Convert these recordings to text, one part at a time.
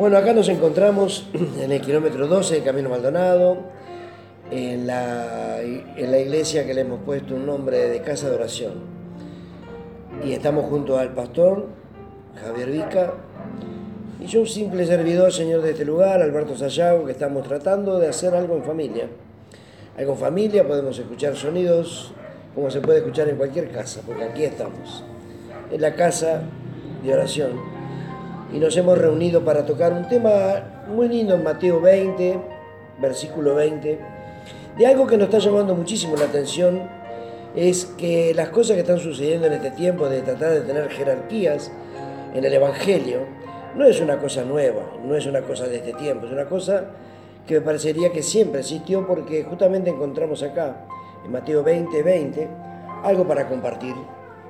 Bueno, acá nos encontramos en el kilómetro 12 de Camino Maldonado, en la, iglesia que le hemos puesto un nombre de casa de oración. Y estamos junto al pastor Javier Vica y yo un simple servidor, señor de este lugar, Alberto Sayago, que estamos tratando de hacer algo en familia. Algo en familia, podemos escuchar sonidos como se puede escuchar en cualquier casa, porque aquí estamos, en la casa de oración. Y nos hemos reunido para tocar un tema muy lindo en Mateo 20, versículo 20, de algo que nos está llamando muchísimo la atención, es que las cosas que están sucediendo en este tiempo de tratar de tener jerarquías en el Evangelio, no es una cosa nueva, no es una cosa de este tiempo, es una cosa que me parecería que siempre existió porque justamente encontramos acá, en Mateo 20, 20, algo para compartir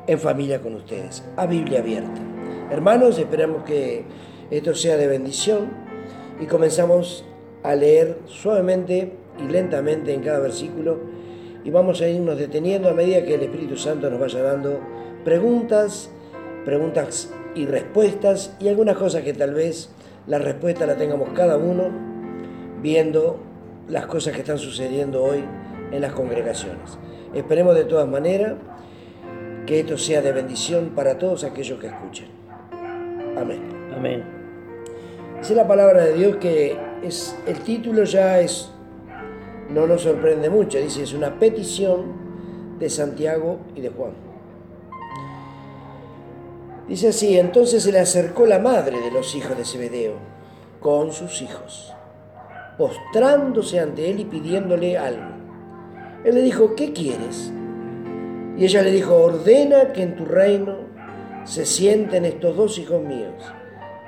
en familia con ustedes, a Biblia abierta. Hermanos, esperamos que esto sea de bendición y comenzamos a leer suavemente y lentamente en cada versículo y vamos a irnos deteniendo a medida que el Espíritu Santo nos vaya dando preguntas, preguntas y respuestas y algunas cosas que tal vez la respuesta la tengamos cada uno viendo las cosas que están sucediendo hoy en las congregaciones. Esperemos de todas maneras que esto sea de bendición para todos aquellos que escuchen. Amén. Amén. Dice la palabra de Dios que es el título ya es no nos sorprende mucho, dice es una petición de Santiago y de Juan. Dice así, entonces se le acercó la madre de los hijos de Zebedeo con sus hijos, postrándose ante él y pidiéndole algo. Él le dijo, ¿qué quieres? Y ella le dijo, ordena que en tu reino se sienten estos dos hijos míos,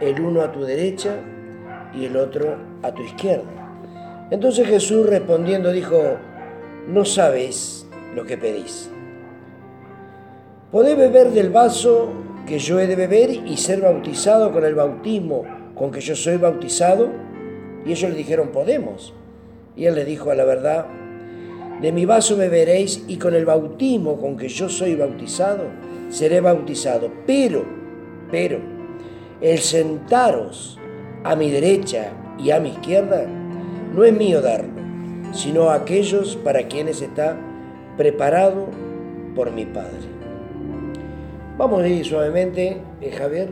el uno a tu derecha y el otro a tu izquierda. Entonces Jesús respondiendo dijo, no sabes lo que pedís. ¿Podés beber del vaso que yo he de beber y ser bautizado con el bautismo con que yo soy bautizado? Y ellos le dijeron, podemos. Y él les dijo, a la verdad, de mi vaso beberéis y con el bautismo con que yo soy bautizado, seré bautizado. Pero, pero, el sentaros a mi derecha y a mi izquierda no es mío darlo, sino a aquellos para quienes está preparado por mi Padre. Vamos a ir suavemente, eh, Javier.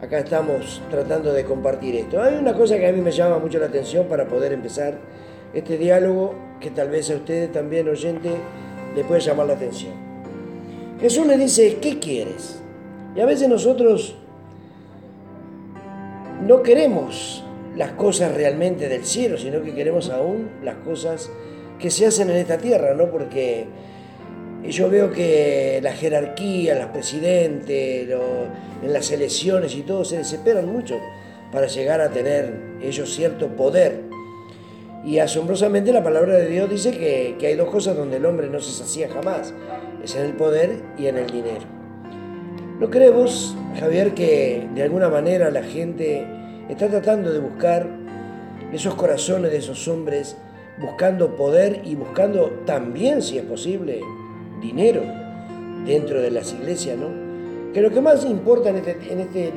Acá estamos tratando de compartir esto. Hay una cosa que a mí me llama mucho la atención para poder empezar este diálogo que tal vez a ustedes también, oyente, le puede llamar la atención. Jesús le dice, ¿qué quieres? Y a veces nosotros no queremos las cosas realmente del cielo, sino que queremos aún las cosas que se hacen en esta tierra, ¿no? Porque yo veo que la jerarquía, los presidentes, en las elecciones y todo, se desesperan mucho para llegar a tener ellos cierto poder. Y asombrosamente la palabra de Dios dice que, que hay dos cosas donde el hombre no se sacía jamás, es en el poder y en el dinero. ¿No creemos, Javier, que de alguna manera la gente está tratando de buscar esos corazones de esos hombres, buscando poder y buscando también, si es posible, dinero dentro de las iglesias, ¿no? Que lo que más importa en este, en este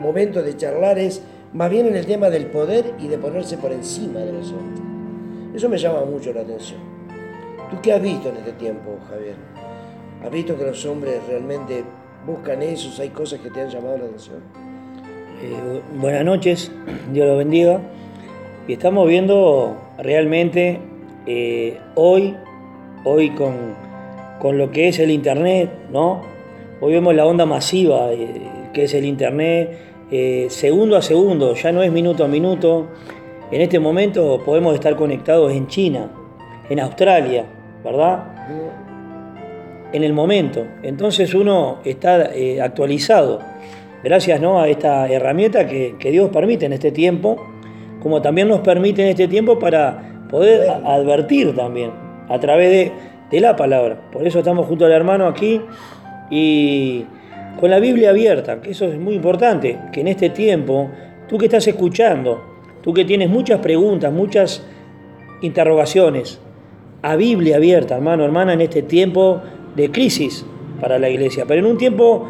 momento de charlar es más bien en el tema del poder y de ponerse por encima de los hombres. Eso me llama mucho la atención. ¿Tú qué has visto en este tiempo, Javier? ¿Has visto que los hombres realmente buscan eso? ¿Hay cosas que te han llamado la atención? Eh, buenas noches, Dios los bendiga. Y estamos viendo realmente eh, hoy, hoy con, con, lo que es el Internet, ¿no? Hoy vemos la onda masiva eh, que es el Internet, eh, segundo a segundo, ya no es minuto a minuto. En este momento podemos estar conectados en China, en Australia, ¿verdad? En el momento. Entonces uno está eh, actualizado gracias ¿no? a esta herramienta que, que, Dios permite en este tiempo, como también nos permite en este tiempo para poder advertir también a través de, de la palabra. Por eso estamos junto al hermano aquí y con la Biblia abierta, que eso es muy importante, que en este tiempo, tú que estás escuchando, tú que tienes muchas preguntas, muchas interrogaciones, a Biblia abierta, hermano, hermana, en este tiempo de crisis para la iglesia, pero en un tiempo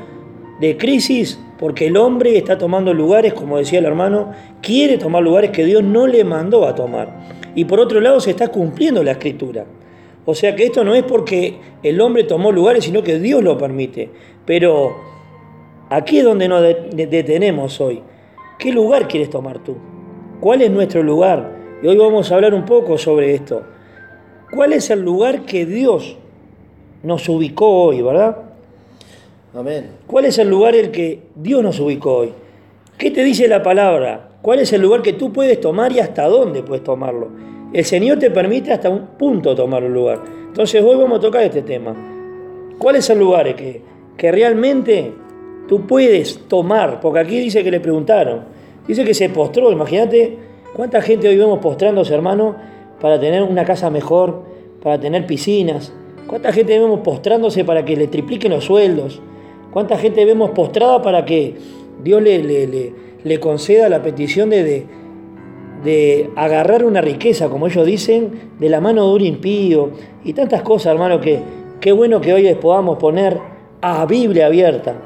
de crisis Porque el hombre está tomando lugares, como decía el hermano, quiere tomar lugares que Dios no le mandó a tomar. Y por otro lado se está cumpliendo la escritura. O sea que esto no es porque el hombre tomó lugares, sino que Dios lo permite. Pero aquí es donde nos detenemos hoy. ¿Qué lugar quieres tomar tú? ¿Cuál es nuestro lugar? Y hoy vamos a hablar un poco sobre esto. ¿Cuál es el lugar que Dios nos ubicó hoy, verdad? Amén. ¿Cuál es el lugar el que Dios nos ubicó hoy? ¿Qué te dice la palabra? ¿Cuál es el lugar que tú puedes tomar y hasta dónde puedes tomarlo? El Señor te permite hasta un punto tomar un lugar. Entonces hoy vamos a tocar este tema. ¿Cuál es el lugar que, que realmente tú puedes tomar? Porque aquí dice que le preguntaron. Dice que se postró, imagínate cuánta gente hoy vemos postrándose, hermano, para tener una casa mejor, para tener piscinas. ¿Cuánta gente vemos postrándose para que le tripliquen los sueldos? ¿Cuánta gente vemos postrada para que Dios le, le, conceda la petición de, de, agarrar una riqueza, como ellos dicen, de la mano de un impío? Y tantas cosas, hermano, que qué bueno que hoy podamos poner a Biblia abierta,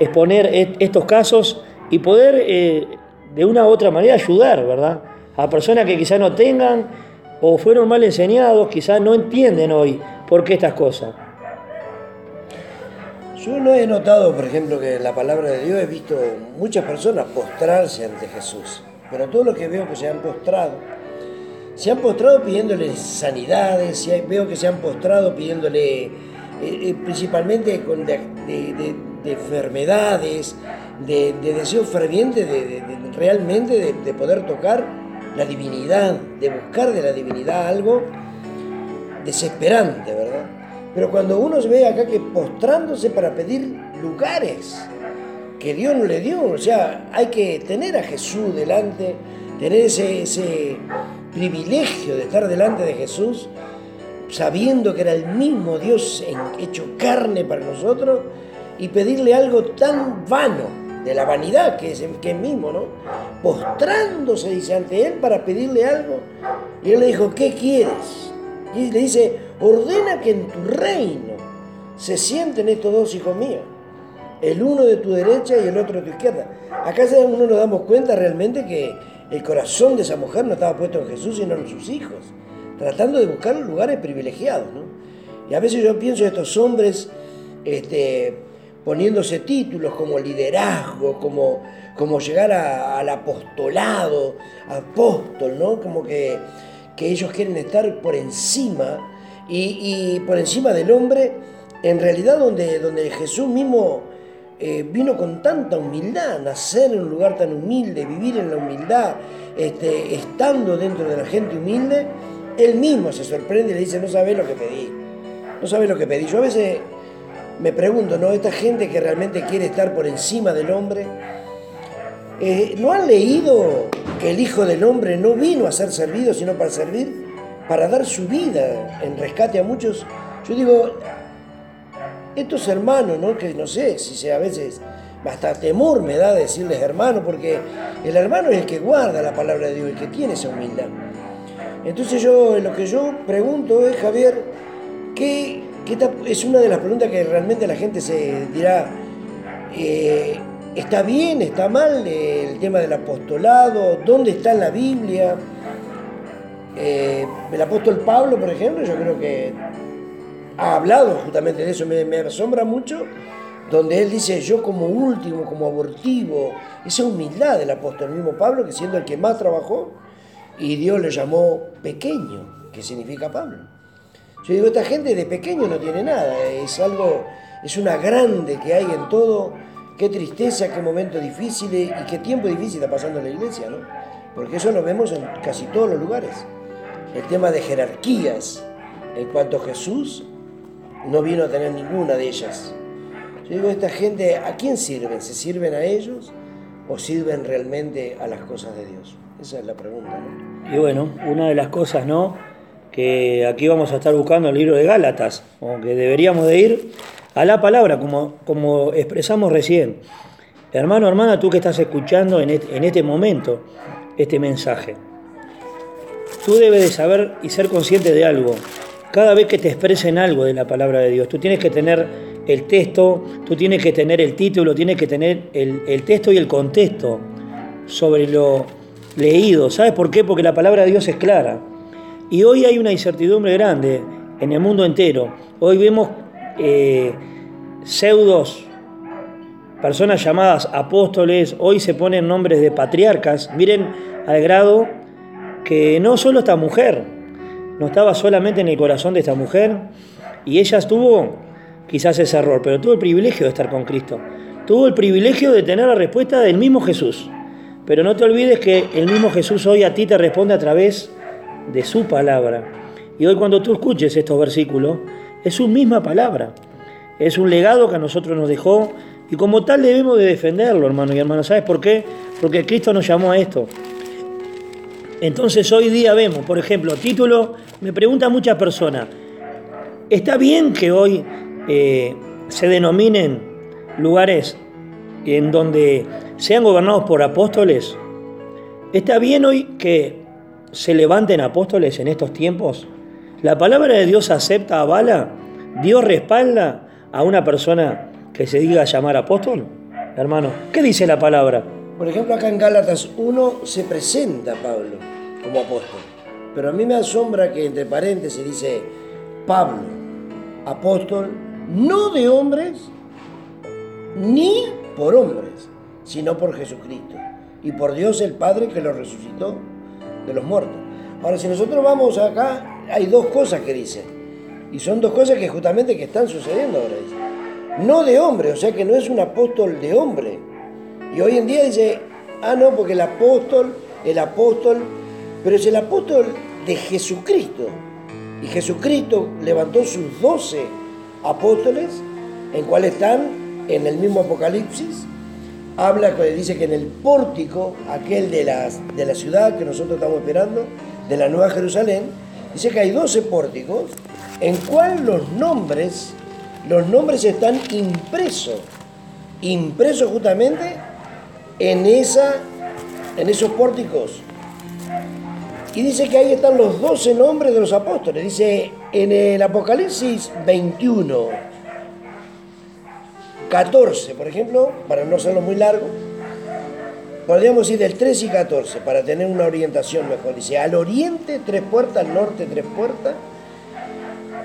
exponer estos casos y poder eh, de una u otra manera ayudar, ¿verdad? A personas que quizás no tengan o fueron mal enseñados, quizás no entienden hoy por qué estas cosas. Yo no he notado, por ejemplo, que la palabra de Dios he visto muchas personas postrarse ante Jesús, pero todo lo que veo que se han postrado, se han postrado pidiéndole sanidades, veo que se han postrado pidiéndole eh, eh, principalmente con de, enfermedades, de, deseo ferviente de, realmente de, poder tocar la divinidad, de buscar de la divinidad algo desesperante, ¿verdad? Pero cuando uno se ve acá que postrándose para pedir lugares que Dios no le dio, o sea, hay que tener a Jesús delante, tener ese, ese privilegio de estar delante de Jesús, sabiendo que era el mismo Dios hecho carne para nosotros, y pedirle algo tan vano, de la vanidad que es, que mismo, ¿no? Postrándose, dice, ante él para pedirle algo. Y él le dijo, ¿qué quieres? Y le dice, ordena que en tu reino se sienten estos dos hijos míos, el uno de tu derecha y el otro de tu izquierda. Acá uno nos damos cuenta realmente que el corazón de esa mujer no estaba puesto en Jesús, sino en sus hijos, tratando de buscar lugares privilegiados, ¿no? Y a veces yo pienso en estos hombres, este, poniéndose títulos como liderazgo, como, como llegar al apostolado, apóstol, ¿no? Como que, ellos quieren estar por encima y, por encima del hombre, en realidad donde, donde Jesús mismo eh, vino con tanta humildad, nacer en un lugar tan humilde, vivir en la humildad, este, estando dentro de la gente humilde, él mismo se sorprende y le dice, no sabes lo que pedí, no sabes lo que pedí. Yo a veces me pregunto, ¿no? Esta gente que realmente quiere estar por encima del hombre, eh, ¿no han leído que el Hijo del Hombre no vino a ser servido, sino para servir, para dar su vida en rescate a muchos? Yo digo, estos hermanos, ¿no? Que no sé si sea a veces hasta temor me da decirles hermano, porque el hermano es el que guarda la palabra de Dios, el que tiene esa humildad. Entonces yo, lo que yo pregunto es, Javier, ¿qué, es una de las preguntas que realmente la gente se dirá, eh, ¿está bien, está mal el tema del apostolado? ¿Dónde está en la Biblia? Eh, el apóstol Pablo, por ejemplo, yo creo que ha hablado justamente de eso, me, me asombra mucho, donde él dice, yo como último, como abortivo, esa humildad del apóstol mismo Pablo, que siendo el que más trabajó, y Dios le llamó pequeño, que significa Pablo. Yo digo, esta gente de pequeño no tiene nada, es algo, es una grande que hay en todo. Qué tristeza, qué momento difícil y qué tiempo difícil está pasando en la iglesia, ¿no? Porque eso lo vemos en casi todos los lugares. El tema de jerarquías, en cuanto a Jesús, no vino a tener ninguna de ellas. Yo digo, esta gente, ¿a quién sirven? ¿Se sirven a ellos o sirven realmente a las cosas de Dios? Esa es la pregunta, ¿no? Y bueno, una de las cosas, ¿no? Aquí vamos a estar buscando el libro de Gálatas, o que deberíamos de ir a la palabra, como, como expresamos recién. Hermano, hermana, tú que estás escuchando en este, en este momento este mensaje, tú debes de saber y ser consciente de algo. Cada vez que te expresen algo de la palabra de Dios, tú tienes que tener el texto, tú tienes que tener el título, tienes que tener el, el texto y el contexto sobre lo leído. ¿Sabes por qué? Porque la palabra de Dios es clara. Y hoy hay una incertidumbre grande en el mundo entero. Hoy vemos eh, pseudos, personas llamadas apóstoles, hoy se ponen nombres de patriarcas. Miren al grado que no solo esta mujer, no estaba solamente en el corazón de esta mujer, y ella tuvo quizás ese error, pero tuvo el privilegio de estar con Cristo. Tuvo el privilegio de tener la respuesta del mismo Jesús. Pero no te olvides que el mismo Jesús hoy a ti te responde a través de su palabra. Y hoy cuando tú escuches estos versículos, es su misma palabra. Es un legado que a nosotros nos dejó y como tal debemos de defenderlo, hermano y hermana. ¿Sabes por qué? Porque Cristo nos llamó a esto. Entonces hoy día vemos, por ejemplo, título, me preguntan muchas personas, ¿está bien que hoy eh, se denominen lugares en donde sean gobernados por apóstoles? ¿Está bien hoy que se levanten apóstoles en estos tiempos? ¿La palabra de Dios acepta, avala? ¿Dios respalda a una persona que se diga llamar apóstol? Hermano, ¿qué dice la palabra? Por ejemplo, acá en Gálatas 1 se presenta Pablo como apóstol. Pero a mí me asombra que entre paréntesis dice Pablo, apóstol, no de hombres, ni por hombres, sino por Jesucristo y por Dios el Padre que lo resucitó de los muertos. Ahora, si nosotros vamos acá, hay dos cosas que dice. Y son dos cosas que justamente que están sucediendo ahora. Dice. No de hombre, o sea que no es un apóstol de hombre. Y hoy en día dice, ah, no, porque el apóstol, el apóstol, pero es el apóstol de Jesucristo. Y Jesucristo levantó sus doce apóstoles, en cuales están en el mismo Apocalipsis, habla, dice que en el pórtico, aquel de, las, de la ciudad que nosotros estamos esperando, de la Nueva Jerusalén, dice que hay 12 pórticos, en cual los nombres, los nombres están impresos, impresos justamente en, esa, en esos pórticos. Y dice que ahí están los 12 nombres de los apóstoles. Dice en el Apocalipsis 21, 14, por ejemplo, para no hacerlo muy largo, podríamos ir del 3 y 14 para tener una orientación mejor. Dice, al oriente tres puertas, al norte tres puertas,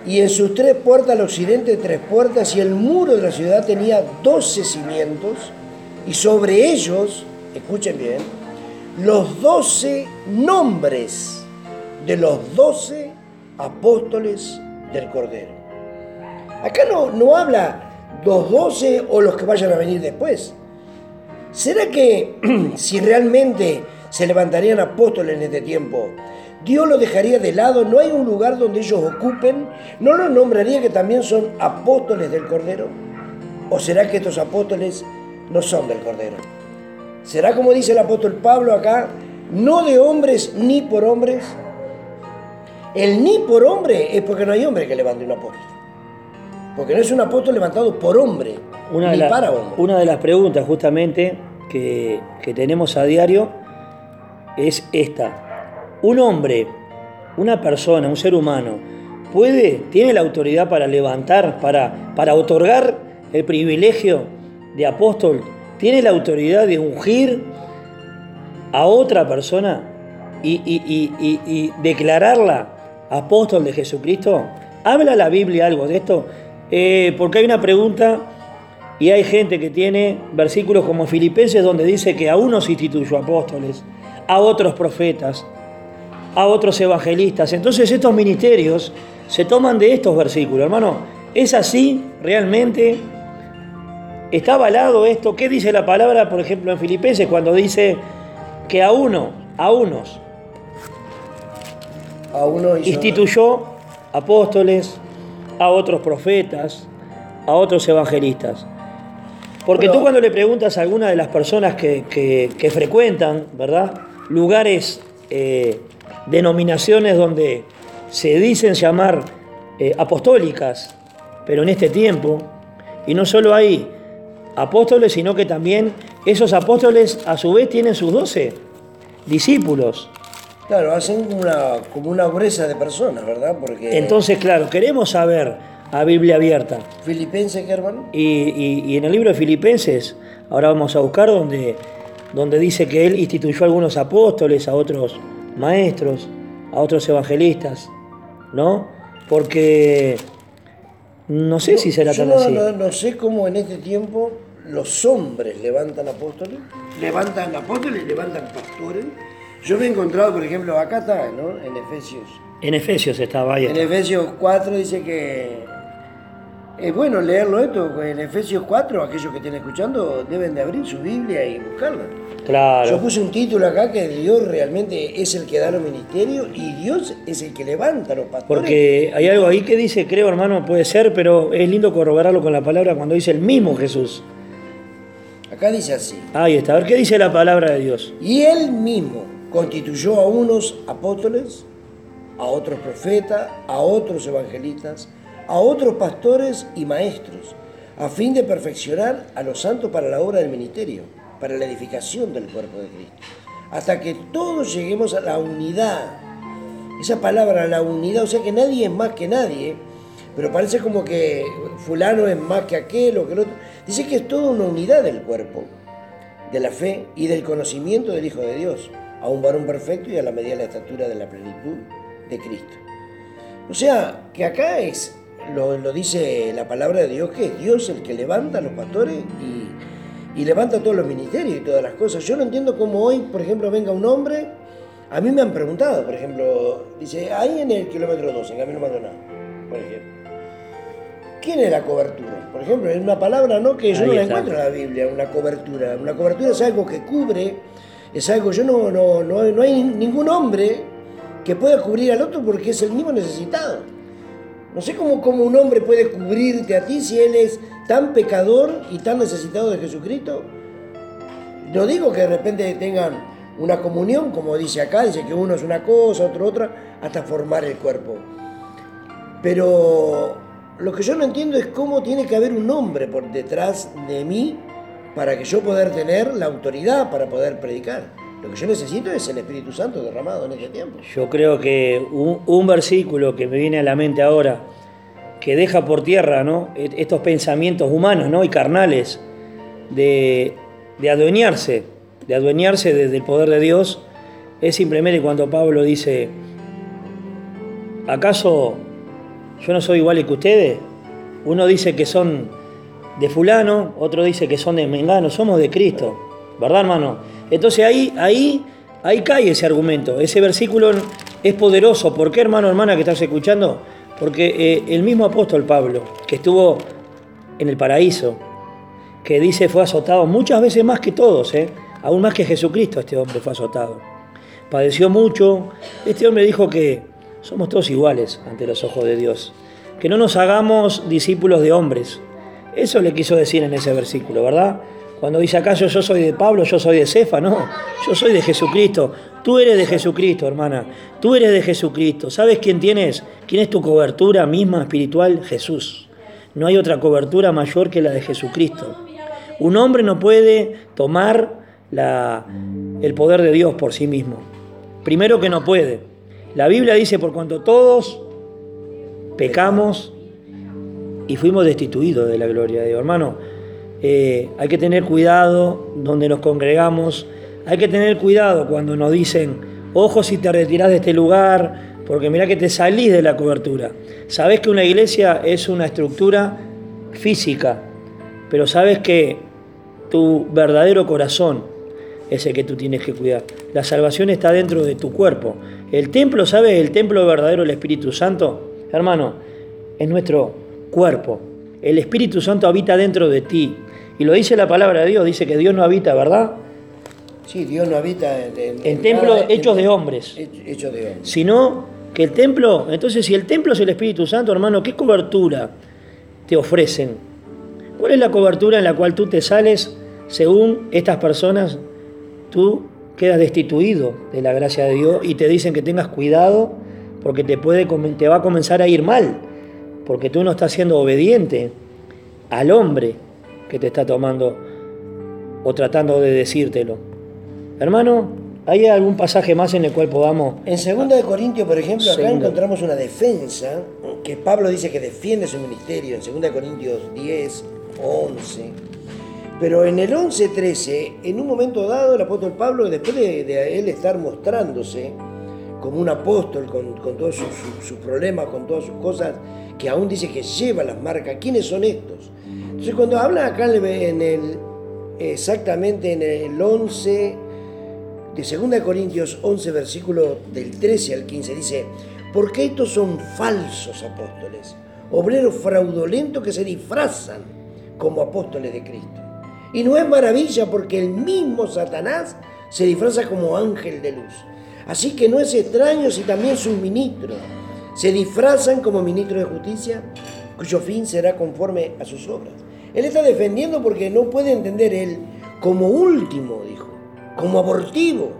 y en sus tres puertas, al occidente tres puertas, y el muro de la ciudad tenía 12 cimientos, y sobre ellos, escuchen bien, los 12 nombres de los 12 apóstoles del Cordero. Acá no, no habla los 12 o los que vayan a venir después. ¿Será que si realmente se levantarían apóstoles en este tiempo, Dios los dejaría de lado? ¿No hay un lugar donde ellos ocupen? ¿No los nombraría que también son apóstoles del Cordero? ¿O será que estos apóstoles no son del Cordero? ¿Será como dice el apóstol Pablo acá, no de hombres ni por hombres? El ni por hombre es porque no hay hombre que levante un apóstol. Porque no es un apóstol levantado por hombre, una ni para hombre. Una de las preguntas justamente que, tenemos a diario es esta. Un hombre, una persona, un ser humano, puede, tiene la autoridad para levantar, para, para otorgar el privilegio de apóstol, tiene la autoridad de ungir a otra persona y, y declararla apóstol de Jesucristo. ¿Habla la Biblia algo de esto? Eh, porque hay una pregunta y hay gente que tiene versículos como Filipenses donde dice que a unos instituyó apóstoles, a otros profetas, a otros evangelistas. Entonces estos ministerios se toman de estos versículos, hermano. ¿Es así realmente? ¿Está avalado esto? ¿Qué dice la palabra, por ejemplo, en Filipenses cuando dice que a uno, a unos, a uno instituyó apóstoles, a otros profetas, a otros evangelistas. Porque tú cuando le preguntas a alguna de las personas que, frecuentan, ¿verdad? Lugares, eh, denominaciones donde se dicen llamar eh, apostólicas, pero en este tiempo, y no solo hay apóstoles, sino que también esos apóstoles a su vez tienen sus doce discípulos. Claro, hacen una, como una gruesa de personas, ¿verdad? Porque... Entonces, claro, queremos saber, a Biblia abierta. Filipenses, ¿qué hermano? Y, y- y en el libro de Filipenses, ahora vamos a buscar donde, donde dice que él instituyó a algunos apóstoles, a otros maestros, a otros evangelistas, ¿no? Porque no sé si será tan no, así. no- no sé cómo en este tiempo los hombres levantan apóstoles, levantan apóstoles, levantan pastores. Yo me he encontrado, por ejemplo, acá está, ¿no? En Efesios. En Efesios estaba ahí. En Efesios 4 dice que es bueno leerlo esto. En Efesios 4, aquellos que estén escuchando deben de abrir su Biblia y buscarla. Yo Claro. puse un título acá que Dios realmente es el que da los ministerios y Dios es el que levanta los pastores. Porque hay algo ahí que dice, creo hermano, puede ser, pero es lindo corroborarlo con la palabra cuando dice el mismo Jesús. Acá dice así. Ahí está. A ver qué dice la palabra de Dios. Y él mismo constituyó a unos apóstoles, a otros profetas, a otros evangelistas, a otros pastores y maestros, a fin de perfeccionar a los santos para la obra del ministerio, para la edificación del cuerpo de Cristo, hasta que todos lleguemos a la unidad. Esa palabra, la unidad, o sea que nadie es más que nadie, pero parece como que fulano es más que aquel o que el otro. Dice que es toda una unidad del cuerpo de la fe y del conocimiento del Hijo de Dios, a un varón perfecto y a la medida de la estatura de la plenitud de Cristo. O sea, que acá es, lo, lo dice la palabra de Dios, que es Dios el que levanta a los pastores y, y levanta todos los ministerios y todas las cosas. Yo no entiendo cómo hoy, por ejemplo, venga un hombre, a mí me han preguntado, por ejemplo, dice, ahí en el kilómetro 12, en Camino Maldonado, por ejemplo. ¿Quién es la cobertura? Por ejemplo, es una palabra ¿no? que yo Ahí no la está. encuentro en la Biblia, una cobertura. Una cobertura es algo que cubre, es algo, yo no, no, no, no hay ningún hombre que pueda cubrir al otro porque es el mismo necesitado. No sé cómo, cómo un hombre puede cubrirte a ti si él es tan pecador y tan necesitado de Jesucristo. No digo que de repente tengan una comunión, como dice acá, dice que uno es una cosa, otro otra, hasta formar el cuerpo. Pero lo que yo no entiendo es cómo tiene que haber un hombre por detrás de mí para que yo poder tener la autoridad para poder predicar. Lo que yo necesito es el Espíritu Santo derramado en este tiempo. Yo creo que un, un versículo que me viene a la mente ahora, que deja por tierra ¿no? E- estos pensamientos humanos ¿no? y carnales de, de adueñarse, de adueñarse de- del poder de Dios, es simplemente cuando Pablo dice, ¿acaso yo no soy igual que ustedes? Uno dice que son de fulano, otro dice que son de mengano, somos de Cristo, ¿verdad hermano? Entonces ahí, ahí, ahí cae ese argumento, ese versículo es poderoso. ¿Por qué hermano, hermana que estás escuchando? Porque eh, el mismo apóstol Pablo, que estuvo en el paraíso, que dice fue azotado muchas veces más que todos, ¿eh? aún más que Jesucristo este hombre fue azotado. Padeció mucho, este hombre dijo que somos todos iguales ante los ojos de Dios, que no nos hagamos discípulos de hombres. Eso le quiso decir en ese versículo, ¿verdad? Cuando dice acaso yo soy de Pablo, yo soy de Cefa, no, yo soy de Jesucristo. Tú eres de Jesucristo, hermana. Tú eres de Jesucristo. ¿Sabes quién tienes? ¿Quién es tu cobertura misma espiritual? Jesús. No hay otra cobertura mayor que la de Jesucristo. Un hombre no puede tomar la- el poder de Dios por sí mismo. Primero que no puede. La Biblia dice, por cuanto todos pecamos y fuimos destituidos de la gloria de Dios. Hermano, eh, hay que tener cuidado donde nos congregamos, hay que tener cuidado cuando nos dicen, ojo si te retirás de este lugar, porque mira que te salís de la cobertura. Sabes que una iglesia es una estructura física, pero sabes que tu verdadero corazón es el que tú tienes que cuidar. La salvación está dentro de tu cuerpo. El templo, ¿sabes? El templo verdadero del Espíritu Santo, hermano, es nuestro cuerpo. El Espíritu Santo habita dentro de ti. Y lo dice la palabra de Dios, dice que Dios no habita, ¿verdad? Sí, Dios no habita en, en- templos hechos de hombres. hech- Hechos de hombres. Sino que el templo, entonces si el templo es el Espíritu Santo, hermano, ¿qué cobertura te ofrecen? ¿Cuál es la cobertura en la cual tú te sales según estas personas? Tú quedas destituido de la gracia de Dios y te dicen que tengas cuidado porque te, puede, comen- te va a comenzar a ir mal, porque tú no estás siendo obediente al hombre que te está tomando o tratando de decírtelo. Hermano, ¿Hay algún pasaje más en el cual podamos... En 2 de Corintios, por ejemplo, acá encontramos una defensa que Pablo dice que defiende su ministerio en 2 de Corintios 10, 11. Pero en el 11-13, en un momento dado, el apóstol Pablo, después de, él estar mostrándose como un apóstol con, todos sus, problemas, con todas sus cosas, que aún dice que lleva las marcas, ¿quiénes son estos? Entonces cuando habla acá en el, exactamente en el 11 de 2 Corintios 11, versículo del 13 al 15, dice, porque estos son falsos apóstoles, obreros fraudulentos que se disfrazan como apóstoles de Cristo. Y no es maravilla porque el mismo Satanás se disfraza como ángel de luz. Así que no es extraño si también sus ministros se disfrazan como ministros de justicia, cuyo fin será conforme a sus obras. Él está defendiendo porque no puede entender él como último, dijo, como abortivo.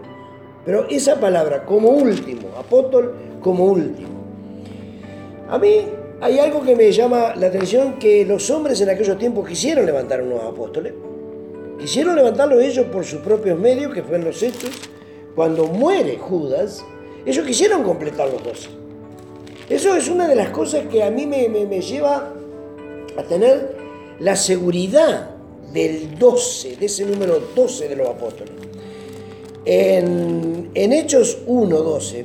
Pero esa palabra, como último, apóstol como último. A mí hay algo que me llama la atención, que los hombres en aquellos tiempos quisieron levantar unos apóstoles. Quisieron levantarlo ellos por sus propios medios, que fueron los hechos. Cuando muere Judas, ellos quisieron completar los doce. Eso es una de las cosas que a mí me, me lleva a tener la seguridad del 12, de ese número 12 de los apóstoles. En, Hechos 1, 12,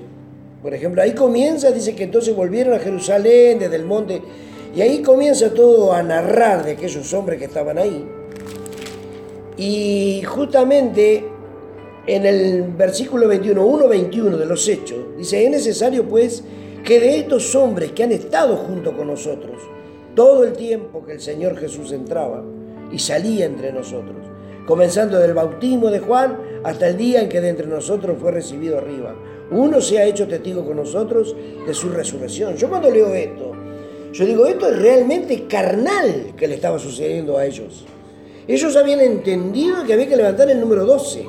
por ejemplo, ahí comienza, dice que entonces volvieron a Jerusalén desde el monte, y ahí comienza todo a narrar de aquellos hombres que estaban ahí. Y justamente en el versículo 21, 1, 21 de los Hechos, dice, es necesario pues que de estos hombres que han estado junto con nosotros, todo el tiempo que el Señor Jesús entraba y salía entre nosotros, comenzando del bautismo de Juan hasta el día en que de entre nosotros fue recibido arriba. Uno se ha hecho testigo con nosotros de su resurrección. Yo cuando leo esto, yo digo, esto es realmente carnal que le estaba sucediendo a ellos. Ellos habían entendido que había que levantar el número 12.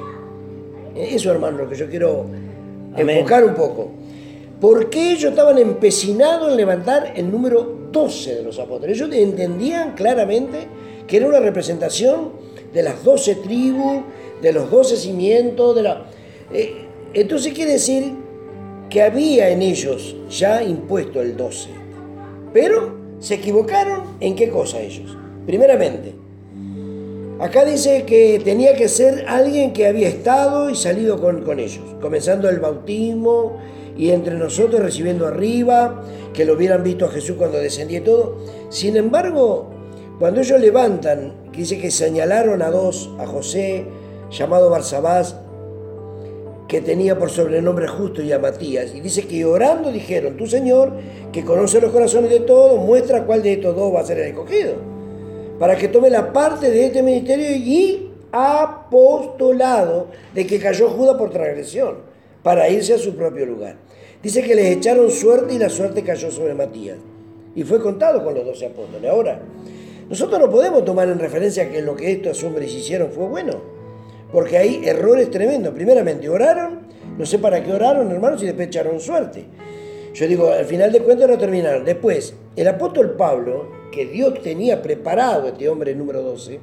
Eso, hermano, lo que yo quiero enfocar un poco. ¿Por qué ellos estaban empecinados en levantar el número 12 de los apóstoles? Ellos entendían claramente que era una representación de las doce tribus, de los doce cimientos, de la... Eh, entonces quiere decir que había en ellos ya impuesto el 12. Pero se equivocaron en qué cosa ellos. Primeramente, acá dice que tenía que ser alguien que había estado y salido con ellos, comenzando el bautismo y entre nosotros recibiendo arriba, que lo hubieran visto a Jesús cuando descendía y todo. Sin embargo, cuando ellos levantan, dice que señalaron a dos, a José, llamado Barsabás, que tenía por sobrenombre Justo y a Matías, y dice que orando dijeron, tu Señor, que conoce los corazones de todos, muestra cuál de estos dos va a ser el escogido, para que tome la parte de este ministerio y apostolado de que cayó Judas por transgresión, para irse a su propio lugar. Dice que les echaron suerte y la suerte cayó sobre Matías. Y fue contado con los doce apóstoles. Ahora, nosotros no podemos tomar en referencia que lo que estos hombres hicieron fue bueno, porque hay errores tremendos. Primeramente, oraron, no sé para qué oraron, hermanos, y después echaron suerte. Yo digo, al final de cuentas no terminaron. Después, el apóstol Pablo, que Dios tenía preparado este hombre número 12,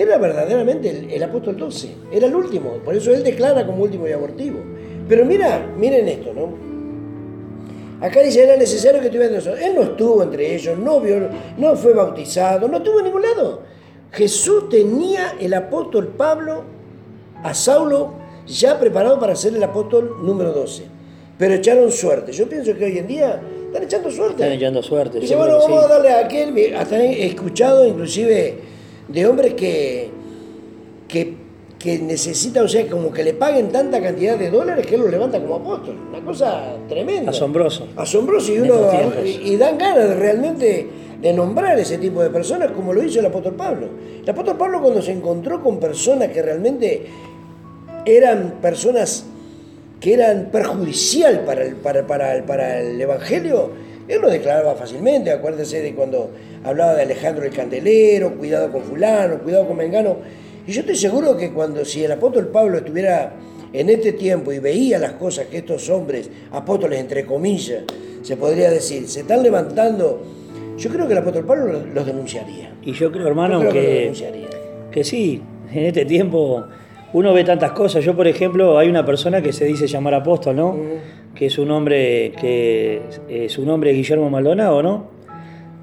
era verdaderamente el, el, apóstol 12, era el último, por eso él declara como último y abortivo. Pero mira, miren esto, ¿no? Acá dice, era necesario que estuviera entre nosotros. Él no estuvo entre ellos, no, vio, no fue bautizado, no estuvo en ningún lado. Jesús tenía el apóstol Pablo a Saulo ya preparado para ser el apóstol número 12. Pero echaron suerte. Yo pienso que hoy en día están echando suerte. Están echando suerte. Dice, bueno, vamos a darle a aquel. Hasta he escuchado inclusive de hombres que, que que necesita, o sea, como que le paguen tanta cantidad de dólares que él lo levanta como apóstol. Una cosa tremenda. Asombroso. Asombroso y uno y, dan ganas de realmente de nombrar ese tipo de personas como lo hizo el apóstol Pablo. El apóstol Pablo cuando se encontró con personas que realmente eran personas que eran perjudicial para el, para, para, para el Evangelio, él lo declaraba fácilmente. Acuérdese de cuando hablaba de Alejandro el Candelero, cuidado con fulano, cuidado con Mengano y yo estoy seguro que cuando si el apóstol Pablo estuviera en este tiempo y veía las cosas que estos hombres, apóstoles entre comillas, se podría decir, se están levantando, yo creo que el apóstol Pablo los denunciaría. Y yo creo, hermano, que, que, sí, en este tiempo uno ve tantas cosas. Yo, por ejemplo, hay una persona que se dice llamar apóstol, ¿no? Que es un hombre que eh, su nombre es Guillermo Maldonado, ¿no?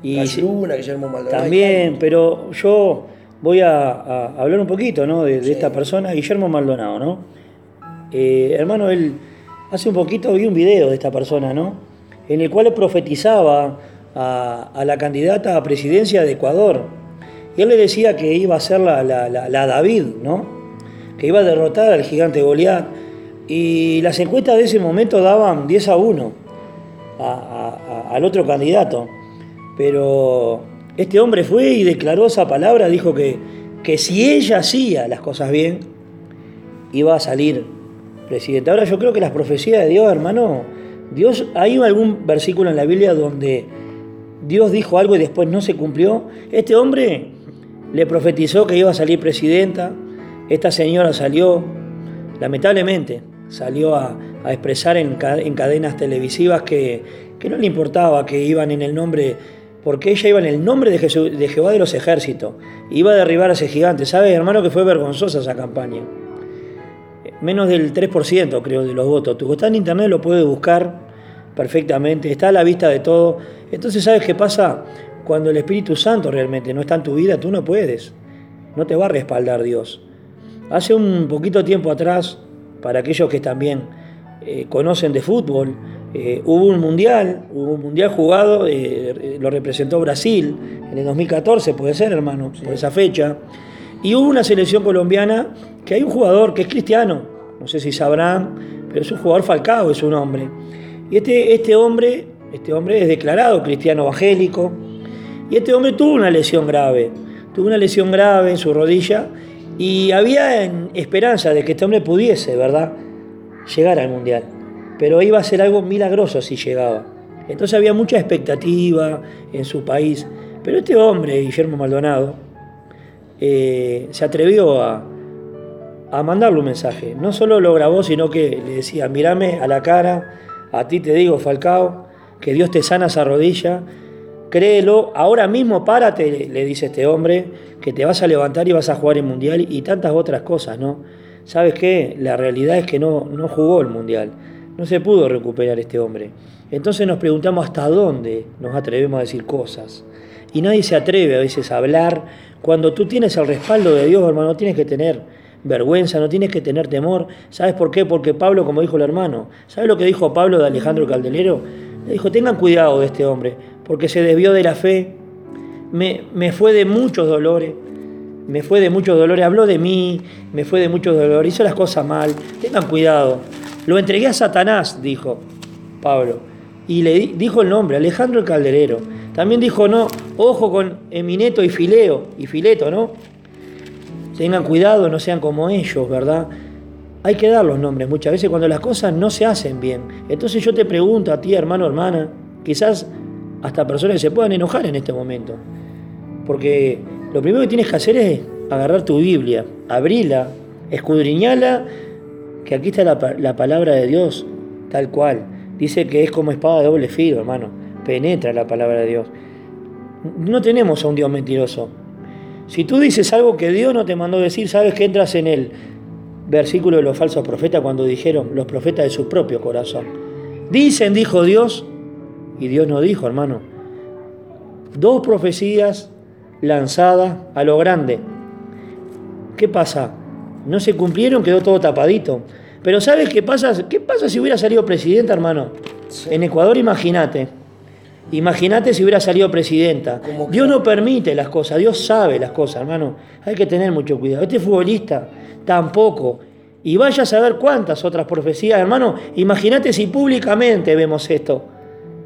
Y Luna, Guillermo Maldonado. También, pero yo voy a, hablar un poquito, ¿no? De, esta persona, Guillermo Maldonado, ¿no? Eh, hermano, él hace un poquito vi un video de esta persona, ¿no? En el cual profetizaba a, la candidata a presidencia de Ecuador. Y él le decía que iba a ser la, la David, ¿no? que iba a derrotar al gigante Goliat. Y las encuestas de ese momento daban 10 a 1 al otro candidato. Pero este hombre fue y declaró esa palabra, dijo que, que si ella hacía las cosas bien, iba a salir presidente. Ahora yo creo que las profecías de Dios, hermano, Dios, hay algún versículo en la Biblia donde Dios dijo algo y después no se cumplió. Este hombre le profetizó que iba a salir presidenta, esta señora salió, lamentablemente, salió a, expresar en, cadenas televisivas que, no le importaba que iban en el nombre, porque ella iba en el nombre de, de Jehová de los ejércitos, iba a derribar a ese gigante. ¿Sabes, hermano, que fue vergonzosa esa campaña? Menos del 3% creo de los votos. Tú está en internet, lo puedes buscar perfectamente, está a la vista de todo. Entonces, ¿sabes qué pasa? Cuando el Espíritu Santo realmente no está en tu vida, tú no puedes. No te va a respaldar Dios. Hace un poquito tiempo atrás, para aquellos que también eh, conocen de fútbol, eh, hubo un mundial, hubo un mundial jugado, eh, lo representó Brasil en el 2014, puede ser, hermano, por esa fecha. Y hubo una selección colombiana que hay un jugador que es cristiano, no sé si sabrán, pero es un jugador Falcao, es un hombre. Y este, este hombre, este hombre es declarado cristiano evangélico, y este hombre tuvo una lesión grave, tuvo una lesión grave en su rodilla y había esperanza de que este hombre pudiese, ¿verdad?, llegar al Mundial. Pero iba a ser algo milagroso si llegaba. Entonces había mucha expectativa en su país. Pero este hombre, Guillermo Maldonado, eh, se atrevió a, mandarle un mensaje. No solo lo grabó, sino que le decía, mírame a la cara, a ti te digo, Falcao, que Dios te sana esa rodilla, créelo, ahora mismo párate, le dice este hombre, que te vas a levantar y vas a jugar el Mundial y tantas otras cosas, ¿no? ¿Sabes qué? La realidad es que no, no jugó el Mundial, no se pudo recuperar este hombre. Entonces nos preguntamos hasta dónde nos atrevemos a decir cosas. Y nadie se atreve a veces a hablar. Cuando tú tienes el respaldo de Dios, hermano, no tienes que tener vergüenza, no tienes que tener temor. ¿Sabes por qué? Porque Pablo, como dijo el hermano, ¿sabes lo que dijo Pablo de Alejandro Caldelero? Le dijo, tengan cuidado de este hombre, porque se desvió de la fe, me, me fue de muchos dolores, me fue de muchos dolores, habló de mí, me fue de muchos dolores, hizo las cosas mal, tengan cuidado. Lo entregué a Satanás, dijo Pablo, y le dijo el nombre, Alejandro el Calderero. También dijo, no, ojo con Emineto y Fileo, y Fileto, ¿no? Tengan cuidado, no sean como ellos, ¿verdad? Hay que dar los nombres muchas veces cuando las cosas no se hacen bien. Entonces yo te pregunto a ti, hermano, hermana, quizás hasta personas que se puedan enojar en este momento. Porque lo primero que tienes que hacer es agarrar tu Biblia, abrirla, escudriñala, que aquí está la, palabra de Dios, tal cual. Dice que es como espada de doble filo, hermano. Penetra la palabra de Dios. No tenemos a un Dios mentiroso. Si tú dices algo que Dios no te mandó decir, sabes que entras en el versículo de los falsos profetas cuando dijeron los profetas de su propio corazón. Dicen, dijo Dios, y Dios no dijo, hermano. Dos profecías lanzadas a lo grande. ¿Qué pasa? No se cumplieron, quedó todo tapadito. Pero ¿sabes qué pasa? ¿Qué pasa si hubiera salido presidenta, hermano? En Ecuador, imagínate. Imagínate si hubiera salido presidenta. Dios no permite las cosas, Dios sabe las cosas, hermano. Hay que tener mucho cuidado. Este futbolista tampoco. Y vaya a saber cuántas otras profecías, hermano. Imagínate si públicamente vemos esto.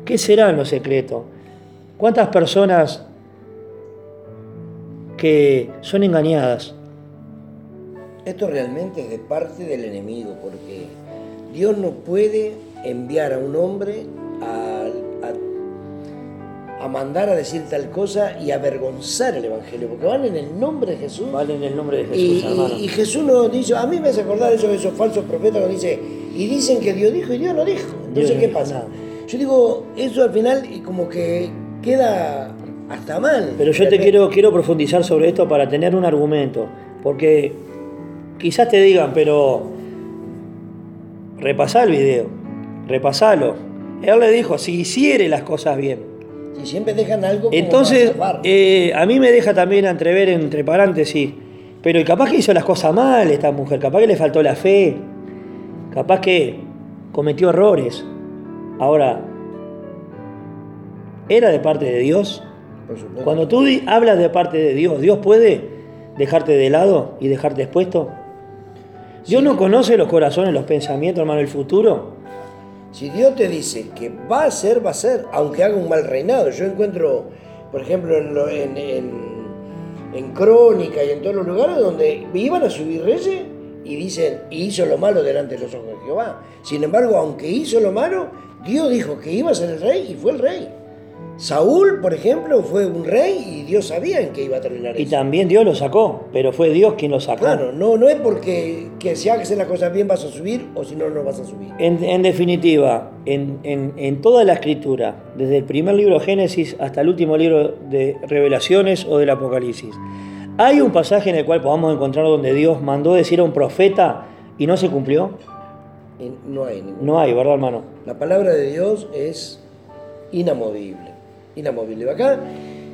¿Qué será en lo secreto? ¿Cuántas personas que son engañadas? Esto realmente es de parte del enemigo, porque Dios no puede enviar a un hombre a, mandar a decir tal cosa y avergonzar el Evangelio, porque van en el nombre de Jesús. Van en el nombre de Jesús, y, hermano. Y, Jesús nos dice, a mí me hace acordar eso de esos falsos profetas que dice, y dicen que Dios dijo y Dios no dijo. Entonces, ¿qué pasa? Yo digo, eso al final como que queda hasta mal. Pero yo te quiero, quiero profundizar sobre esto para tener un argumento, porque quizás te digan, pero repasá el video, repasalo. Él le dijo, si hiciere las cosas bien. Y siempre dejan algo como Entonces, para eh, a mí me deja también entrever, entre paréntesis, pero capaz que hizo las cosas mal esta mujer, capaz que le faltó la fe, capaz que cometió errores. Ahora, ¿era de parte de Dios? por supuesto. Cuando tú hablas de parte de Dios, ¿Dios puede dejarte de lado y dejarte expuesto? ¿Dios no conoce los corazones, los pensamientos, hermano, el futuro? Si Dios te dice que va a ser, va a ser, aunque haga un mal reinado. Yo encuentro, por ejemplo, en, lo- en, en- en Crónica y en todos los lugares donde iban a subir reyes y dicen, y hizo lo malo delante de los ojos de Jehová. Sin embargo, aunque hizo lo malo, Dios dijo que iba a ser el rey y fue el rey. Saúl, por ejemplo, fue un rey y Dios sabía en qué iba a terminar Y eso. también Dios lo sacó, pero fue Dios quien lo sacó. Claro, no, no es porque que si haces las cosas bien vas a subir o si no, no vas a subir. En, en definitiva, en, en- en toda la escritura, desde el primer libro de Génesis hasta el último libro de Revelaciones o del Apocalipsis, hay un pasaje en el cual podamos encontrar donde Dios mandó decir a un profeta y no se cumplió. No hay ningún No hay, ¿verdad, hermano? La palabra de Dios es inamovible, inamovible. Acá,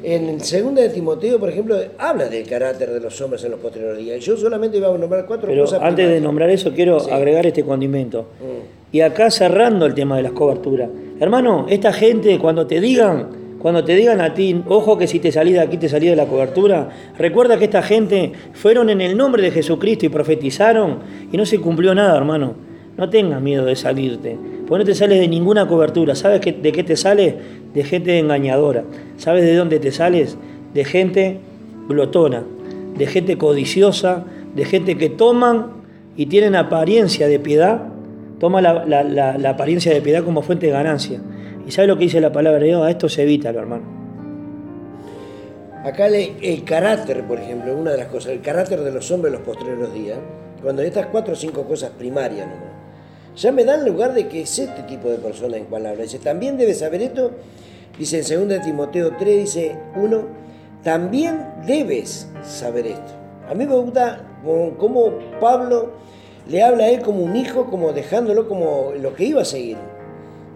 en 2 de Timoteo, por ejemplo, habla del carácter de los hombres en los posteriores días. Yo solamente iba a nombrar cuatro Pero cosas. antes de nombrar eso, quiero Sí. agregar este condimento. Mm. Y acá cerrando el tema de las coberturas. Hermano, esta gente cuando te digan, cuando te digan a ti, ojo que si te salís de aquí te salís de la cobertura, recuerda que esta gente fueron en el nombre de Jesucristo y profetizaron y no se cumplió nada, hermano. No tengas miedo de salirte, porque no te sales de ninguna cobertura. ¿Sabes de qué te sales? De gente engañadora. ¿Sabes de dónde te sales? De gente glotona, de gente codiciosa, de gente que toman y tienen apariencia de piedad, toma la, apariencia de piedad como fuente de ganancia. ¿Y sabe lo que dice la palabra de Dios? A esto se evita, hermano. Acá le- el carácter, por ejemplo, una de las cosas, el carácter de los hombres en los posteriores días, cuando estas cuatro o cinco cosas primarias nomás, ya me dan lugar de que es este tipo de persona en cual habla. Dice, también debes saber esto, dice en 2 de Timoteo 3, dice 1, también debes saber esto. A mí me gusta cómo Pablo le habla a él como un hijo, como dejándolo como lo que iba a seguir.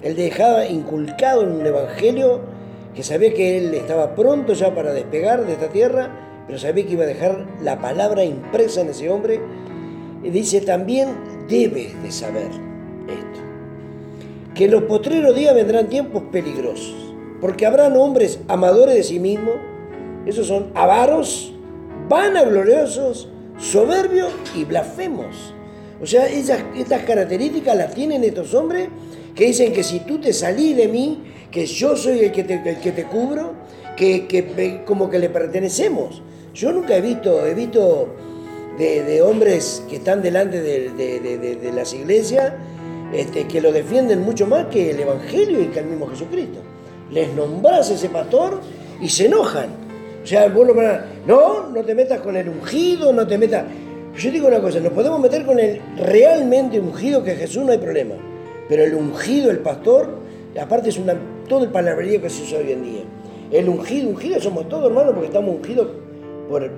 Él dejaba inculcado en un evangelio que sabía que él estaba pronto ya para despegar de esta tierra, pero sabía que iba a dejar la palabra impresa en ese hombre. Dice, también debes de saber esto, que en los postreros días vendrán tiempos peligrosos, porque habrán hombres amadores de sí mismos, esos son avaros, vanagloriosos, soberbios y blasfemos. O sea, esas, estas características las tienen estos hombres que dicen que si tú te salís de mí, que yo soy el que te, el que te cubro, que, que como que le pertenecemos. Yo nunca he visto, he visto de, hombres que están delante de, las iglesias este, que lo defienden mucho más que el Evangelio y que el mismo Jesucristo. Les nombras ese pastor y se enojan. O sea, vos no, no te metas con el ungido, no te metas... Yo digo una cosa, nos podemos meter con el realmente ungido que es Jesús, no hay problema. Pero el ungido, el pastor, aparte es una, todo el palabrerío que se usa hoy en día. El ungido, ungido somos todos hermanos porque estamos ungidos por,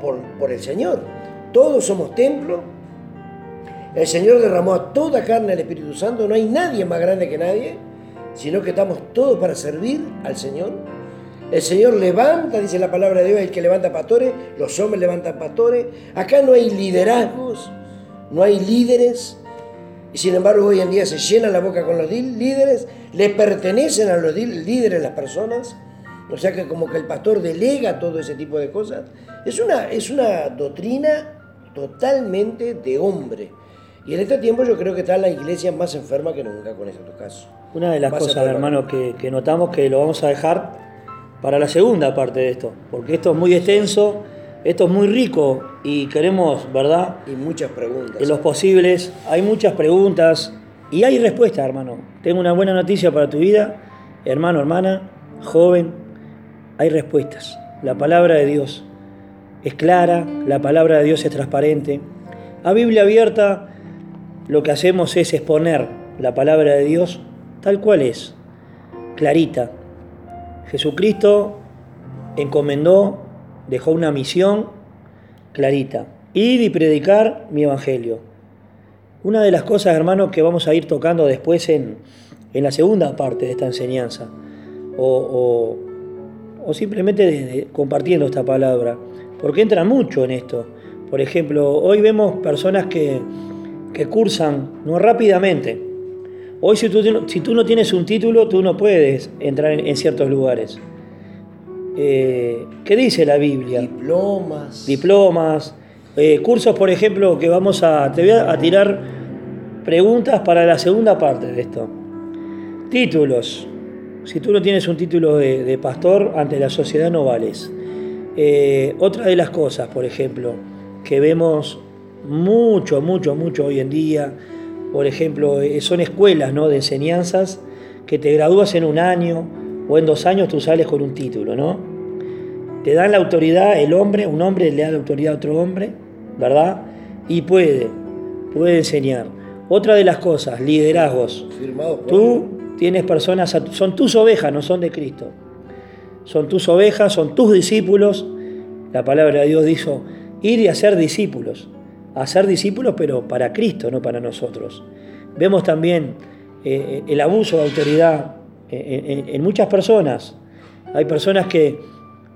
por, por el Señor. Todos somos templo. El Señor derramó a toda carne el Espíritu Santo. No hay nadie más grande que nadie, sino que estamos todos para servir al Señor. El Señor levanta, dice la palabra de Dios, el que levanta pastores, los hombres levantan pastores. Acá no hay liderazgos, no hay líderes. Y sin embargo hoy en día se llena la boca con los líderes, le pertenecen a los líderes las personas. O sea que como que el pastor delega todo ese tipo de cosas. Es una, es una doctrina totalmente de hombre. Y en este tiempo yo creo que está la iglesia más enferma que nunca con estos casos. Una de las Más cosas, hermano, que, que notamos que lo vamos a dejar para la segunda parte de esto, porque esto es muy extenso, esto es muy rico y queremos, ¿verdad? Y muchas preguntas. En los posibles, hay muchas preguntas y hay respuestas, hermano. Tengo una buena noticia para tu vida, hermano, hermana, joven, hay respuestas. La palabra de Dios es clara, la palabra de Dios es transparente. A Biblia abierta, lo que hacemos es exponer la palabra de Dios tal cual es, clarita. Jesucristo encomendó, dejó una misión clarita. Ir y predicar mi evangelio. Una de las cosas, hermanos, que vamos a ir tocando después en, la segunda parte de esta enseñanza, o, simplemente compartiendo esta palabra, porque entra mucho en esto. Por ejemplo, hoy vemos personas que, cursan no rápidamente. Hoy si tú, si tú, no tienes un título, tú no puedes entrar en, ciertos lugares. Eh, ¿Qué dice la Biblia? Diplomas. Diplomas. Eh, cursos, por ejemplo, que vamos a... Te voy a, tirar preguntas para la segunda parte de esto. Títulos. Si tú no tienes un título de, pastor, ante la sociedad no vales. Eh, otra de las cosas, por ejemplo, que vemos mucho, mucho, mucho hoy en día, por ejemplo, eh, son escuelas ¿no? de enseñanzas que te gradúas en un año o en dos años tú sales con un título, ¿no? Te dan la autoridad, el hombre, un hombre le da la autoridad a otro hombre, ¿verdad? Y puede, puede enseñar. Otra de las cosas, liderazgos. Tú tienes personas, son tus ovejas, no son de Cristo. Son tus ovejas, son tus discípulos. La palabra de Dios dijo, ir y hacer discípulos. Hacer discípulos, pero para Cristo, no para nosotros. Vemos también eh, el abuso de autoridad en, muchas personas. Hay personas que,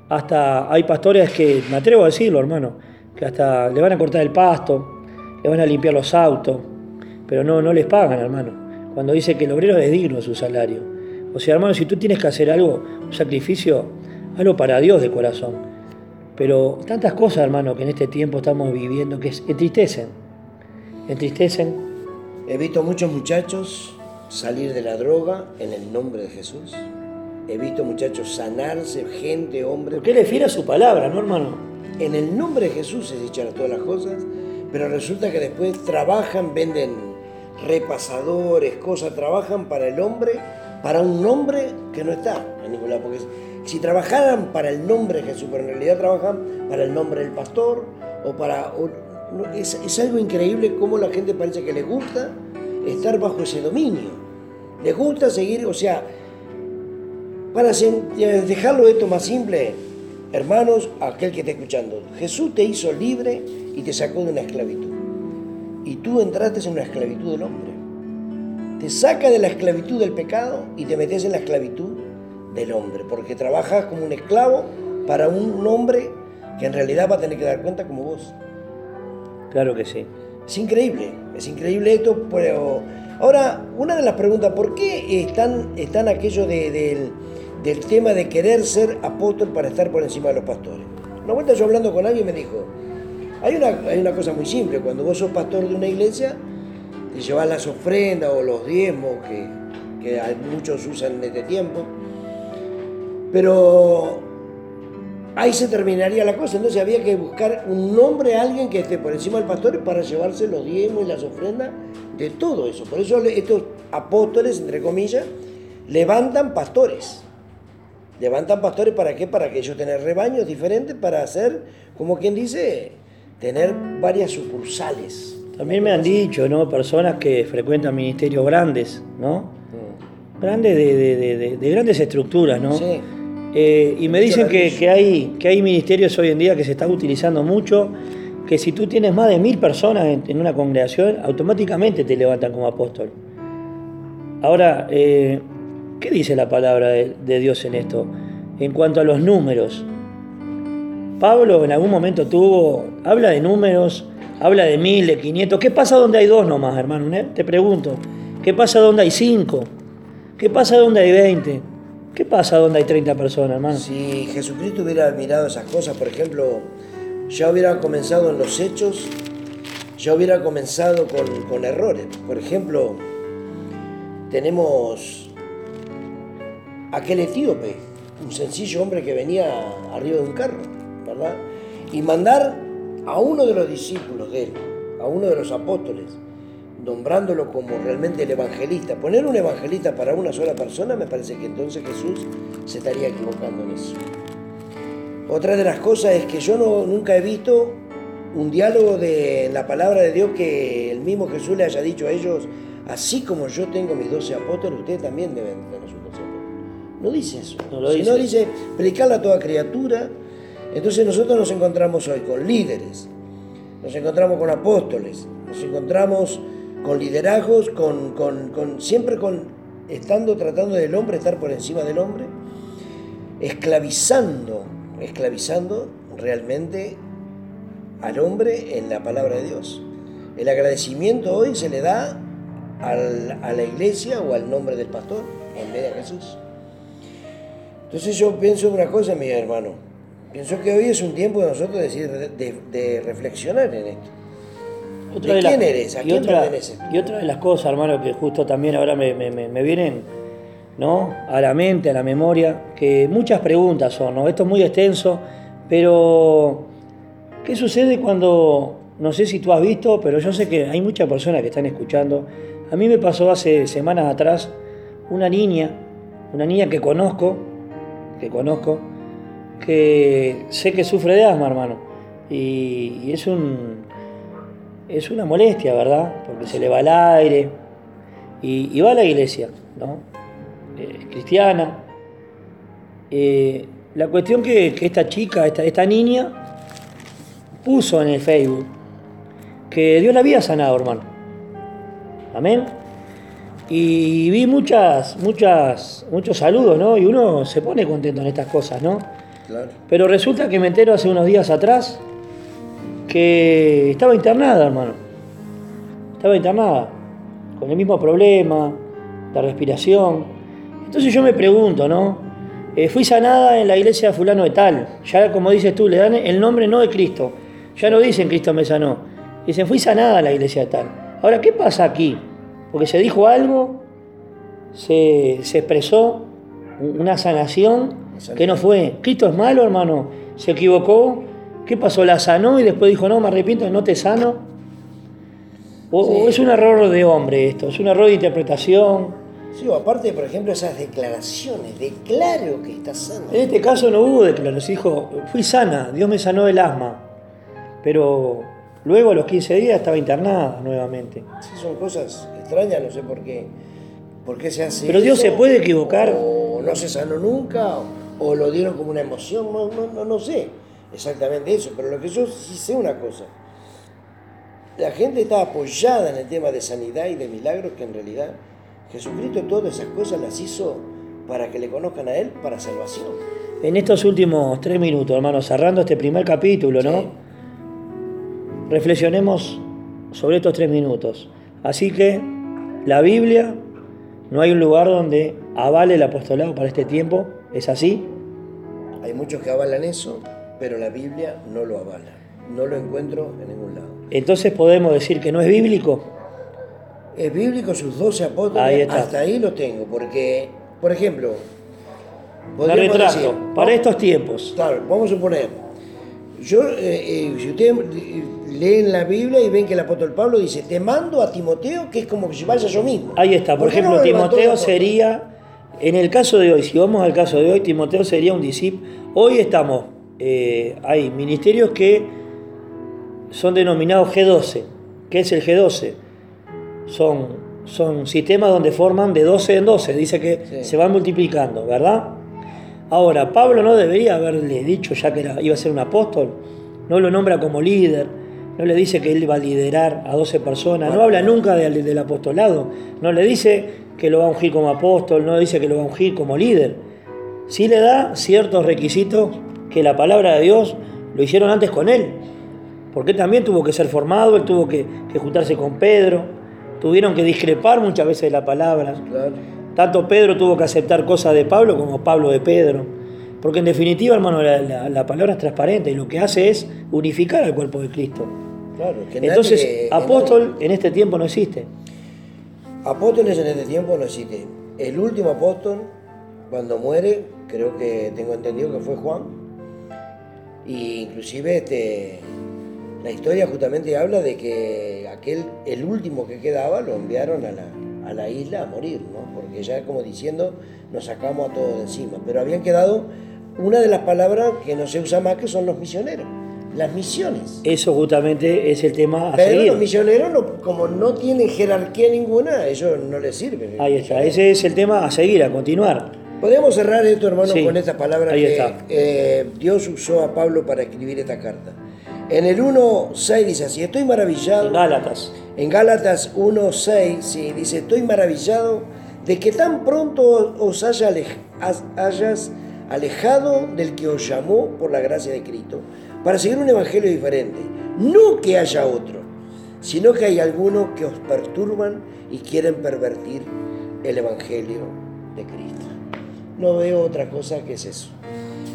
hasta hay pastores que, me atrevo a decirlo, hermano, que hasta le van a cortar el pasto, le van a limpiar los autos, pero no, no les pagan, hermano. Cuando dice que el obrero es digno de su salario. O sea, hermano, si tú tienes que hacer algo, un sacrificio, hazlo para Dios de corazón. Pero tantas cosas, hermano, que en este tiempo estamos viviendo que entristecen. Entristecen. He visto muchos muchachos salir de la droga en el nombre de Jesús. He visto muchachos sanarse, gente, hombre. Porque le fiera su palabra, ¿no, hermano? En el nombre de Jesús se echan todas las cosas, pero resulta que después trabajan, venden repasadores, cosas, trabajan para el hombre, para un nombre que no está en ningún lado. Porque si trabajaran para el nombre de Jesús, pero en realidad trabajan para el nombre del pastor o para... es, algo increíble cómo la gente parece que le gusta estar bajo ese dominio. Les gusta seguir, o sea, para dejarlo esto más simple, hermanos, aquel que está escuchando, Jesús te hizo libre y te sacó de una esclavitud. Y tú entraste en una esclavitud del hombre. Te saca de la esclavitud del pecado y te metes en la esclavitud del hombre, porque trabajas como un esclavo para un hombre que en realidad va a tener que dar cuenta como vos. Claro que sí. Es increíble, es increíble esto, pero ahora una de las preguntas, ¿por qué están, están aquello del, del tema de querer ser apóstol para estar por encima de los pastores? Una vuelta yo hablando con alguien me dijo, hay una, hay una cosa muy simple, cuando vos sos pastor de una iglesia, te llevas las ofrendas o los diezmos que, que muchos usan en este tiempo, pero ahí se terminaría la cosa. Entonces había que buscar un nombre a alguien que esté por encima del pastor para llevarse los diezmos y las ofrendas de todo eso. Por eso estos apóstoles, entre comillas, levantan pastores. Levantan pastores para qué? Para que ellos tengan rebaños diferentes, para hacer, como quien dice, tener varias sucursales. También me han dicho, ¿no? Personas que frecuentan ministerios grandes, ¿no? Mm. Grandes de, de, grandes estructuras, ¿no? Sí eh, y me dicen que, hay, que hay ministerios hoy en día que se están utilizando mucho, que si tú tienes más de mil personas en, una congregación, automáticamente te levantan como apóstol. Ahora, eh, ¿qué dice la palabra de, Dios en esto? En cuanto a los números. Pablo en algún momento tuvo, habla de números, habla de mil, de quinientos. ¿Qué pasa donde hay dos nomás, hermano? ¿Eh? Te pregunto. ¿Qué pasa donde hay cinco? ¿Qué pasa donde hay veinte? ¿Qué pasa donde hay 30 personas, hermano? Si Jesucristo hubiera mirado esas cosas, por ejemplo, ya hubiera comenzado en los hechos, ya hubiera comenzado con, errores. Por ejemplo, tenemos aquel etíope, un sencillo hombre que venía arriba de un carro, ¿verdad? Y mandar a uno de los discípulos de él, a uno de los apóstoles, nombrándolo como realmente el evangelista, poner un evangelista para una sola persona, me parece que entonces Jesús se estaría equivocando en eso. Otra de las cosas es que yo no, nunca he visto un diálogo de la palabra de Dios que el mismo Jesús le haya dicho a ellos, así como yo tengo mis doce apóstoles, ustedes también deben tener sus doce apóstoles. No dice eso, no lo sino dice, predicarla a toda criatura. Entonces nosotros nos encontramos hoy con líderes nos encontramos con apóstoles, nos encontramos con liderazgos, con, siempre con estando tratando del hombre, estar por encima del hombre, esclavizando, esclavizando realmente al hombre en la palabra de Dios. El agradecimiento hoy se le da a la iglesia o al nombre del pastor en vez de Jesús. Entonces yo pienso una cosa, mi hermano. Pienso que hoy es un tiempo de nosotros decir, de, reflexionar en esto. Otra ¿De, quién eres? ¿A quién otra, Y otra de las cosas, hermano, que justo también ahora me, me, vienen ¿no? a la mente, a la memoria, que muchas preguntas son, ¿no? Esto es muy extenso, pero ¿qué sucede cuando, no sé si tú has visto, pero yo sé que hay muchas personas que están escuchando. A mí me pasó hace semanas atrás una niña, una niña que conozco, que conozco, que sé que sufre de asma, hermano. Y, es un es una molestia, ¿verdad? Porque se le va el aire. Y, va a la iglesia, ¿no? Eh, cristiana. Eh, la cuestión que, que esta chica, esta, esta niña, puso en el Facebook que Dios la había sanado, hermano. Amén. Y vi muchas, muchas, muchos saludos, ¿no? Y uno se pone contento en estas cosas, ¿no? Pero resulta que me entero hace unos días atrás que estaba internada, hermano. Estaba internada, con el mismo problema, la respiración. Entonces yo me pregunto, ¿no? Eh, fui sanada en la iglesia de fulano de tal. Ya como dices tú, le dan el nombre no de Cristo. Ya no dicen Cristo me sanó. Dicen, fui sanada en la iglesia de tal. Ahora, ¿qué pasa aquí? Porque se dijo algo, se, expresó una sanación que no fue. Cristo es malo, hermano. Se equivocó. ¿Qué pasó? La sanó y después dijo, no, me arrepiento, no te sano. O, es un error de hombre esto, es un error de interpretación. Sí, aparte, por ejemplo, esas declaraciones, declaro que está sana. En este caso no hubo declaración, dijo, fui sana, Dios me sanó el asma. Pero luego a los 15 días estaba internada nuevamente. Sí, son cosas no sé por qué, por qué se hace Pero Dios se puede equivocar. O no se sanó nunca, o, lo dieron como una emoción, no, no, no, sé exactamente eso, pero lo que yo sí sé una cosa, la gente está apoyada en el tema de sanidad y de milagros que en realidad Jesucristo todas esas cosas las hizo para que le conozcan a Él para salvación. En estos últimos tres minutos, hermano, cerrando este primer capítulo, ¿no? Reflexionemos sobre estos tres minutos. Así que la Biblia, no hay un lugar donde avale el apostolado para este tiempo, ¿es así? Hay muchos que avalan eso, pero la Biblia no lo avala. No lo encuentro en ningún lado. Entonces podemos decir que no es bíblico. Es bíblico sus 12 apóstoles, hasta ahí lo tengo, porque, por ejemplo, retrato, para estos tiempos. Claro, vamos a suponer, yo, eh, eh, si ustedes leen la Biblia y ven que el apóstol Pablo dice, te mando a Timoteo, que es como que si vaya yo mismo. Ahí está, por, ejemplo, Timoteo sería, en el caso de hoy, si vamos al caso de hoy, Timoteo sería un discípulo. Hoy estamos, eh, hay ministerios que son denominados G12. ¿Qué es el G12? Son, son sistemas donde forman de 12 en 12, dice que se van multiplicando, ¿verdad? Ahora, Pablo no debería haberle dicho ya que iba a ser un apóstol, no lo nombra como líder, no le dice que él va a liderar a 12 personas, no habla nunca del, apostolado, no le dice que lo va a ungir como apóstol, no dice que lo va a ungir como líder. Sí le da ciertos requisitos que la palabra de Dios lo hicieron antes con él, porque también tuvo que ser formado, él tuvo que, juntarse con Pedro, tuvieron que discrepar muchas veces de la palabra. Tanto Pedro tuvo que aceptar cosas de Pablo como Pablo de Pedro. Porque en definitiva, hermano, la, palabra es transparente y lo que hace es unificar al cuerpo de Cristo. Entonces, apóstol en este tiempo no existe. Apóstoles en este tiempo no existe. El último apóstol, cuando muere, creo que tengo entendido que fue Juan. Y inclusive este, la historia justamente habla de que aquel, el último que quedaba, lo enviaron a la, a la isla a morir, ¿no? porque ya como diciendo, nos sacamos a todos de encima. Pero habían quedado una de las palabras que no se usa más, que son los misioneros. Las misiones. Eso justamente es el tema a Pero los misioneros, como no tienen jerarquía ninguna, ellos no les sirven. Ahí está, ese es el tema a seguir, a continuar. Podemos cerrar esto, hermano, con estas palabras que eh, Dios usó a Pablo para escribir esta carta. En el 1.6 dice así, estoy maravillado. En Gálatas. En Gálatas 1.6, sí, dice, estoy maravillado de que tan pronto os haya alej- hayas alejado del que os llamó por la gracia de Cristo para seguir un evangelio diferente. No que haya otro, sino que hay algunos que os perturban y quieren pervertir el evangelio de Cristo. No veo otra cosa que es eso.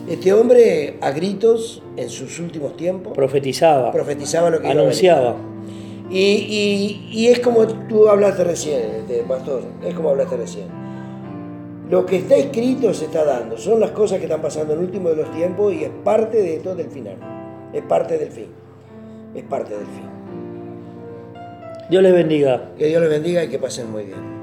Este hombre a gritos en sus últimos tiempos Profetizaba. profetizaba lo que anunciaba. Y, y- y es como tú hablaste recién, este, pastor, es como hablaste recién. Lo que está escrito se está dando, son las cosas que están pasando en el último de los tiempos y es parte de esto del final, es parte del fin, es parte del fin. Dios les bendiga. Que Dios les bendiga y que pasen muy bien.